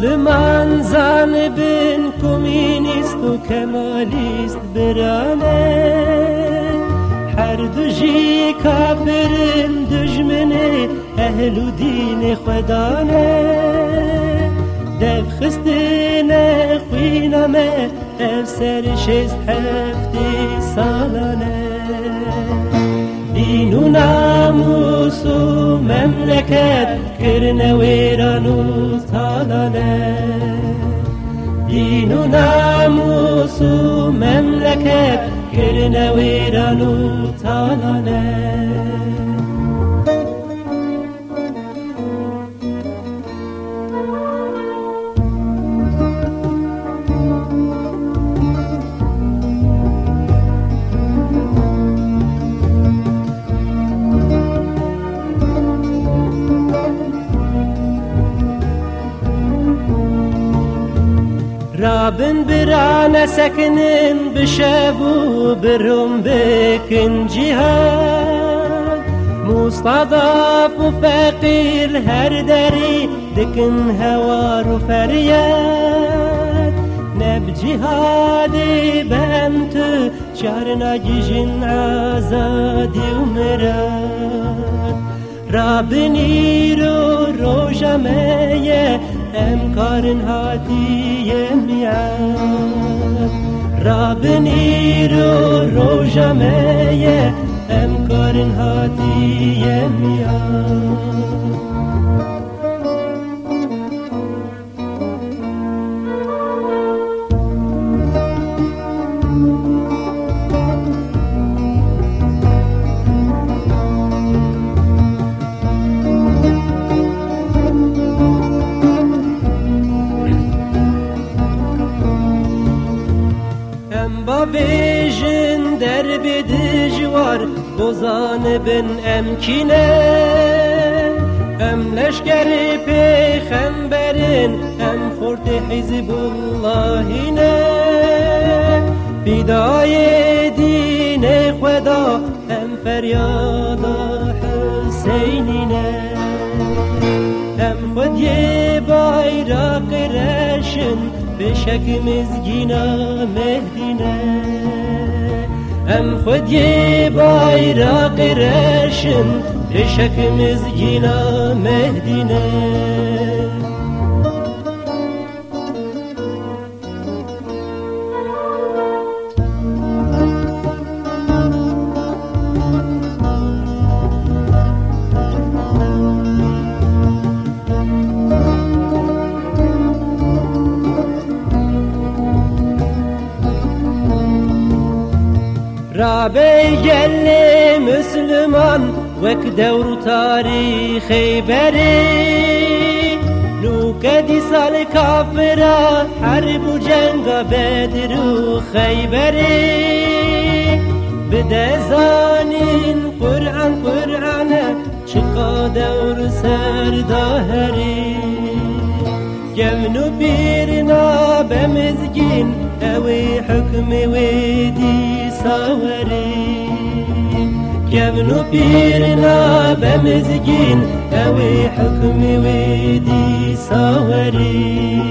Müslüman zanibin komünist و kemalist برانه. هر دو جی کافرن دجمنه اهل و دین خدانه. دف خستنه خوینمه اف سر شست هفتی سالانه. دین و ناموس memleket kırne veranus halale Dinu namusu memleket kırne veranus halale رابن برانة سكنن بشابو برم بكن جهاد. مستضعف وفقير هر داري دكن هوار وفرياد نب جهادي بنت شهرنا جيجن عزادي ومراد رابنی رو روژمه امکارن هاتیه میان. رابنی رو روژمه امکارن هاتیه میان. دجوار بوزان بن امكينه ام لشكر پیغمبرین ام فورت حزب اللهینه فدای دین خدا ام فریاد حسینینه ام خود یه bayrak رشن بشکم زگینا مهدینه هم خود یه باyraq reşin Reşekimiz yine Medine رابي جلي مسلمان وك دور تاريخي بري نو كدي سال كافرة حرب وجنگ بدر وخيبري بدا زانين قرآن قرآن شقا دور سر داهري جمنو بيرنا بمزجين أوي حكم ويدي ساوري جبنو بيرنا بمزجين أوي حكم ويدي ساوري